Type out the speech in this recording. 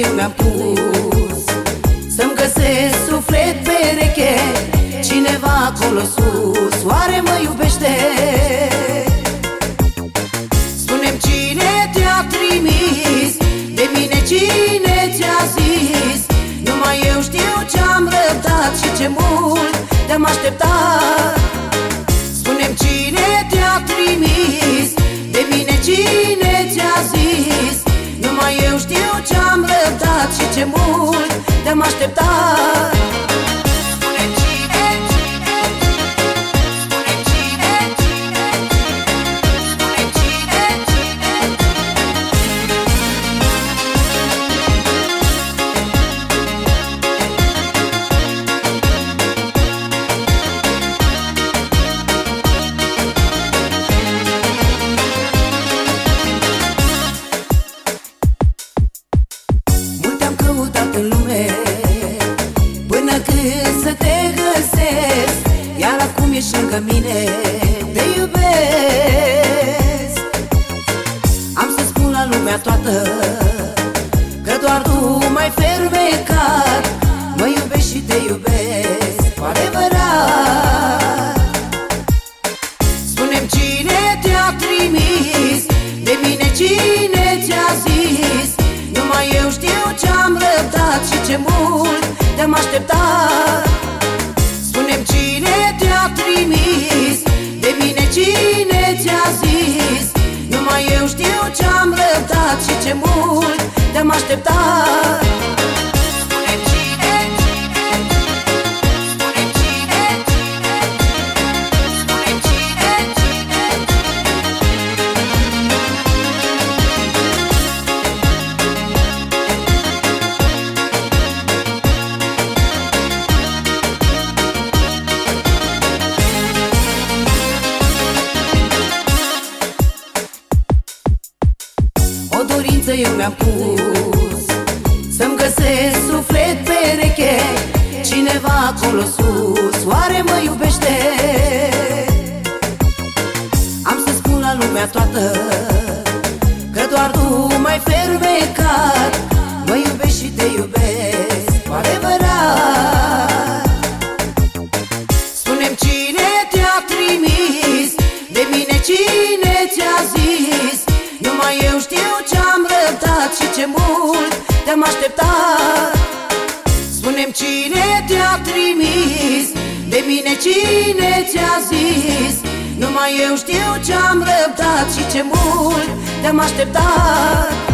eu mi-am pus Să-mi găsesc suflet pereche Cineva acolo sus Oare mă iubește? Spune-mi cine te-a trimis De mine cine ți-a zis Numai eu știu ce-am răbdat Și ce mult te-am așteptat răbdat Și ce mult te-am așteptat acum ești lângă mine Te iubesc. Am să spun la lumea toată Că doar tu mai fermecat. Mă iubești și te iubesc Cu adevărat. Spunem cine te-a trimis De mine cine ți-a zis? Numai eu știu ce-am răbdat și ce mult te-am așteptat cine ți-a zis? Numai eu știu ce-am răbdat și ce mult te-am așteptat dorință eu mi-am pus. Să-mi găsesc suflet pereche Cineva acolo sus. Oare mă iubește? Am să spun la lumea toată Că doar tu mai fermecat. Mă iubești răbdat și ce mult te-am așteptat. Spunem cine te-a trimis De mine cine ți-a zis. Numai eu știu ce-am răbdat și ce mult te-am așteptat